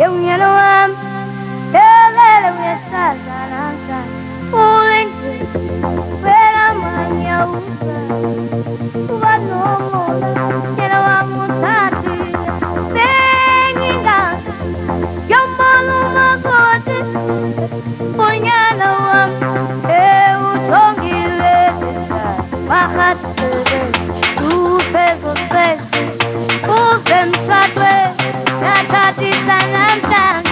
Eu me amo, eu lelo me assalta a lança O lente, pela manhã usa O vaso mundo, que não há vontade Tem engança, que eu falo uma coisa Põe a amo, eu sou guileta Marra de cerveja, tu fez o sexo masih sangat sangat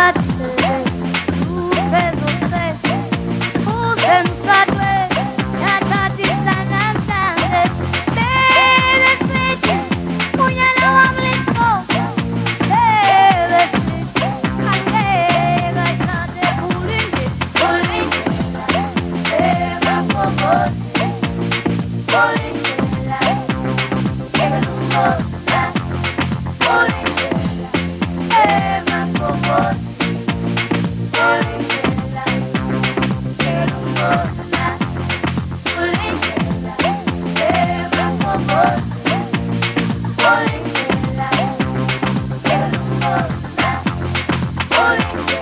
what Bye.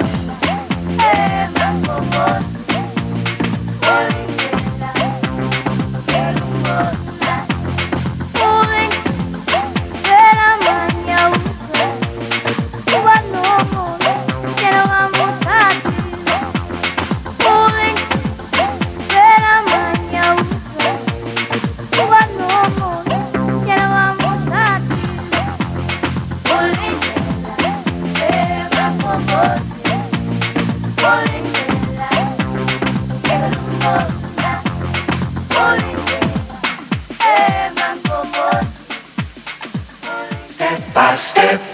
Last step